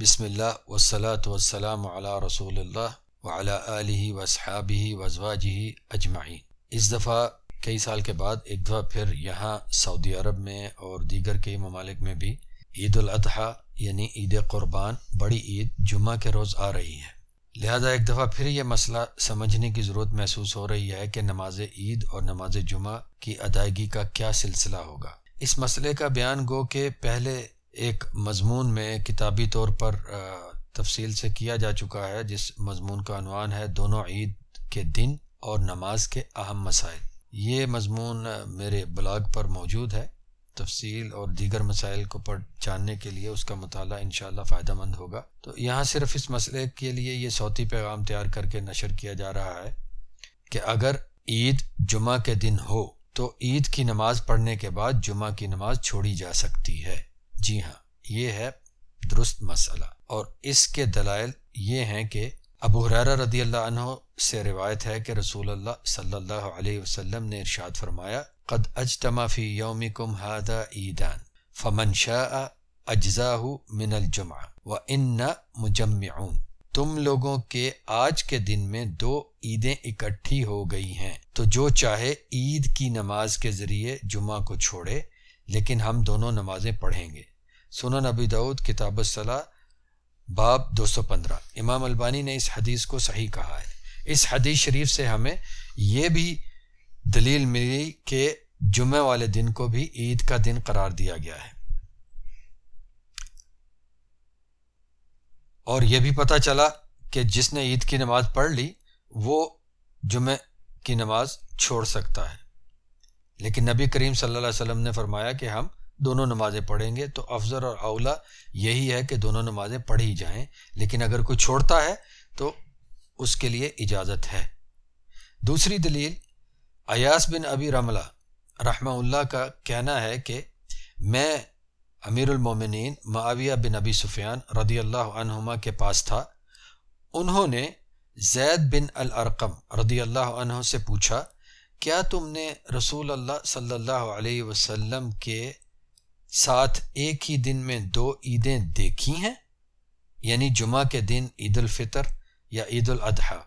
بسم اللہ وسلاۃ وسلام علی رسول اللہ وعلی علیہ وصحابہ وضواجہ اجمعین۔ اس دفعہ کئی سال کے بعد ایک دفعہ پھر یہاں سعودی عرب میں اور دیگر کئی ممالک میں بھی عید الاضحیٰ یعنی عید قربان بڑی عید جمعہ کے روز آ رہی ہے۔ لہذا ایک دفعہ پھر یہ مسئلہ سمجھنے کی ضرورت محسوس ہو رہی ہے کہ نماز عید اور نماز جمعہ کی ادائیگی کا کیا سلسلہ ہوگا۔ اس مسئلے کا بیان گو کہ پہلے ایک مضمون میں کتابی طور پر تفصیل سے کیا جا چکا ہے، جس مضمون کا عنوان ہے دونوں عید کے دن اور نماز کے اہم مسائل۔ یہ مضمون میرے بلاگ پر موجود ہے۔ تفصیل اور دیگر مسائل کو پڑھ، جاننے کے لیے اس کا مطالعہ انشاءاللہ فائدہ مند ہوگا۔ تو یہاں صرف اس مسئلے کے لیے یہ صوتی پیغام تیار کر کے نشر کیا جا رہا ہے کہ اگر عید جمعہ کے دن ہو تو عید کی نماز پڑھنے کے بعد جمعہ کی نماز چھوڑی جا سکتی ہے۔ جی ہاں یہ ہے درست مسئلہ۔ اور اس کے دلائل یہ ہیں کہ ابو حرارہ رضی اللہ عنہ سے روایت ہے کہ رسول اللہ صلی اللہ علیہ وسلم نے ارشاد فرمایا، قد اجتمع فی یومکم هذا عیدان، فمن شاء اجزاہ من الجمعہ، و ان مجمعون۔ تم لوگوں کے آج کے دن میں دو عیدیں اکٹھی ہو گئی ہیں۔ تو جو چاہے عید کی نماز کے ذریعے جمعہ کو چھوڑے، لیکن ہم دونوں نمازیں پڑھیں گے۔ سنن نبی دعود کتاب الصلاح باب دو سو پندرہ۔ امام البانی نے اس حدیث کو صحیح کہا ہے۔ اس حدیث شریف سے ہمیں یہ بھی دلیل ملی کہ جمعہ والے دن کو بھی عید کا دن قرار دیا گیا ہے۔ اور یہ بھی پتہ چلا کہ جس نے عید کی نماز پڑھ لی، وہ جمعہ کی نماز چھوڑ سکتا ہے۔ لیکن نبی کریم صلی اللہ علیہ وسلم نے فرمایا کہ ہم دونوں نمازیں پڑھیں گے، تو افضل اور اولا یہی ہے کہ دونوں نمازیں پڑھی جائیں۔ لیکن اگر کوئی چھوڑتا ہے، تو اس کے لیے اجازت ہے۔ دوسری دلیل، ایاس بن ابی رملہ رحمہ اللہ کا کہنا ہے کہ میں امیر المومنین معاویہ بن ابی سفیان رضی اللہ عنہما کے پاس تھا۔ انہوں نے زید بن الارقم رضی اللہ عنہ سے پوچھا، کیا تم نے رسول اللہ صلی اللہ علیہ وسلم کے ساتھ ایک ہی دن میں دو عیدیں دیکھی ہیں؟ یعنی جمعہ کے دن عید الفطر یا عید الاضحیٰ۔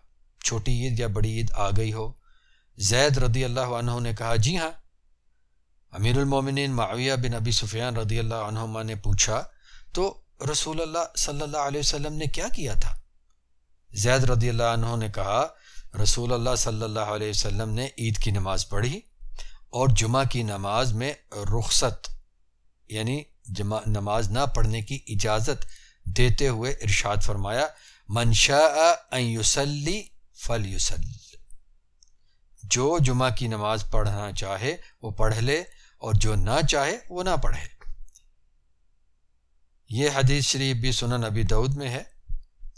چھوٹی عید یا بڑی عید آ گئی ہو۔ زید رضی اللہ عنہ نے کہا جی ہاں. امیر المومنین معاویہ بن ابی سفیان رضی اللہ عنہما نے پوچھا، تو رسول اللہ صلی اللہ علیہ وسلم نے کیا کیا تھا؟ زید رضی اللہ عنہ نے کہا، رسول اللہ صلی اللہ علیہ وسلم نے عید کی نماز پڑھی اور جمعہ کی نماز میں رخصت یعنی جمع نماز نہ پڑھنے کی اجازت دیتے ہوئے ارشاد فرمایا منشا یوسلی فل یوسل جو جمعہ کی نماز پڑھنا چاہے وہ پڑھ لے اور جو نہ چاہے وہ نہ پڑھے۔ یہ حدیث شریف بھی سنن ابی دعود میں ہے،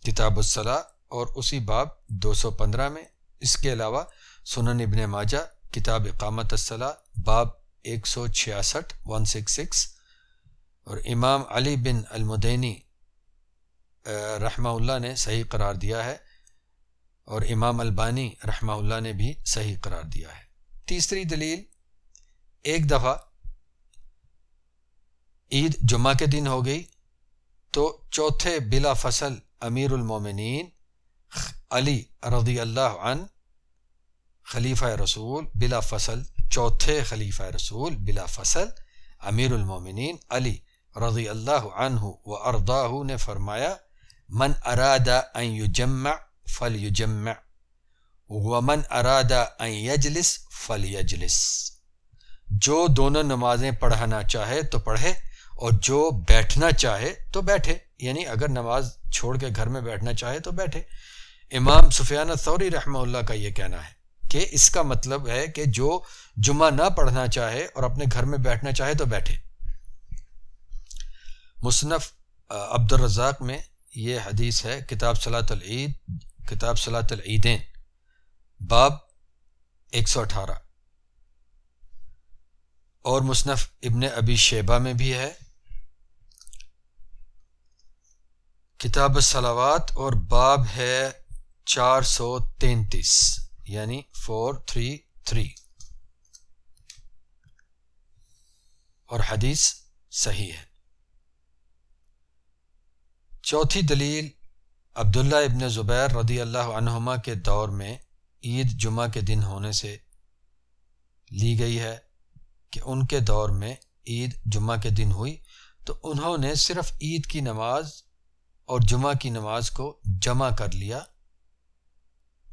کتاب الصلاح، اور اسی باب دو سو پندرہ میں۔ اس کے علاوہ سنن ابن ماجہ، کتاب اقامت الصلاح، باب ایک سو چھیاسٹھ ون سکس سکس اور امام علی بن المدینی رحمہ اللہ نے صحیح قرار دیا ہے اور امام البانی رحمہ اللہ نے بھی صحیح قرار دیا ہے۔ تیسری دلیل، ایک دفعہ عید جمعہ کے دن ہو گئی تو چوتھے بلا فصل امیر المومنین علی رضی اللہ عن خلیفہ رسول بلا فصل، چوتھے خلیفہ رسول بلا فصل امیر المومنین علی رضی اللہ عنہ و ارداہ نے فرمایا، من ارادہ یجمع فل یجمع ومن ارادہ یجلس فل یجلس جو دونوں نمازیں پڑھانا چاہے تو پڑھے، اور جو بیٹھنا چاہے تو بیٹھے یعنی اگر نماز چھوڑ کے گھر میں بیٹھنا چاہے تو بیٹھے۔ امام سفیان ثوری رحمہ اللہ کا یہ کہنا ہے کہ اس کا مطلب ہے کہ جو جمعہ نہ پڑھنا چاہے اور اپنے گھر میں بیٹھنا چاہے تو بیٹھے۔ مصنف عبد الرزاق میں یہ حدیث ہے، کتاب صلاۃ العید، کتاب صلاۃ العیدین، باب ایک سو اٹھارہ۔ اور مصنف ابن ابی شیبہ میں بھی ہے۔ کتاب الصلاوات اور باب ہے چار سو تینتیس یعنی فور تھری تھری۔ اور حدیث صحیح ہے۔ چوتھی دلیل عبداللہ ابن زبیر رضی اللہ عنہما کے دور میں عید جمعہ کے دن ہونے سے لی گئی ہے کہ ان کے دور میں عید جمعہ کے دن ہوئی تو انہوں نے صرف عید کی نماز اور جمعہ کی نماز کو جمع کر لیا۔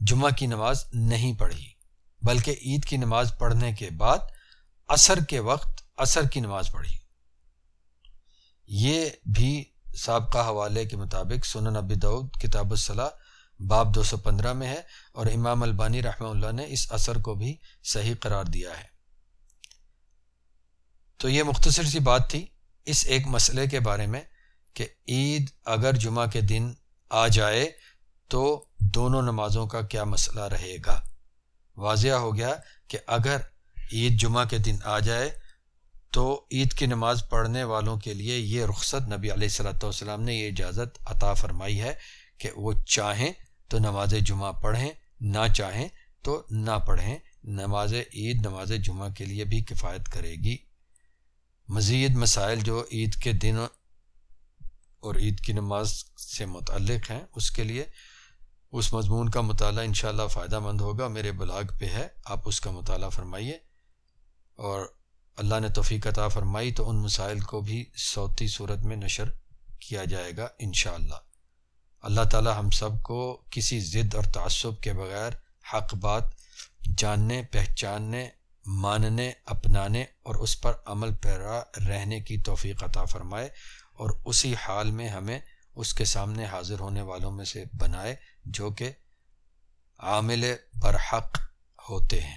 جمعہ کی نماز نہیں پڑھی، بلکہ عید کی نماز پڑھنے کے بعد عصر کے وقت عصر کی نماز پڑھی۔ یہ بھی سابقہ حوالے کے مطابق سنن ابی دعود کتاب الصلاح باب دو سو پندرہ میں ہے اور امام البانی رحمہ اللہ نے اس اثر کو بھی صحیح قرار دیا ہے۔ تو یہ مختصر سی بات تھی اس ایک مسئلے کے بارے میں کہ عید اگر جمعہ کے دن آ جائے تو دونوں نمازوں کا کیا مسئلہ رہے گا؟ واضح ہو گیا کہ اگر عید جمعہ کے دن آ جائے تو عید کی نماز پڑھنے والوں کے لیے یہ رخصت نبی علیہ صلاۃ والسلام نے یہ اجازت عطا فرمائی ہے کہ وہ چاہیں تو نماز جمعہ پڑھیں، نہ چاہیں تو نہ پڑھیں، نماز عید، نماز جمعہ کے لیے بھی کفایت کرے گی۔ مزید مسائل جو عید کے دن اور عید کی نماز سے متعلق ہیں، اس کے لیے اس مضمون کا مطالعہ انشاءاللہ فائدہ مند ہوگا۔ میرے بلاگ پہ ہے، آپ اس کا مطالعہ فرمائیے اور اللہ نے توفیق عطا فرمائی تو ان مسائل کو بھی صوتی صورت میں نشر کیا جائے گا انشاءاللہ۔ اللہ اللہ تعالی ہم سب کو کسی ضد اور تعصب کے بغیر حق بات جاننے، پہچاننے، ماننے، اپنانے اور اس پر عمل پیرا رہنے کی توفیق عطا فرمائے اور اسی حال میں ہمیں اس کے سامنے حاضر ہونے والوں میں سے بنائے جو کہ عامل برحق ہوتے ہیں۔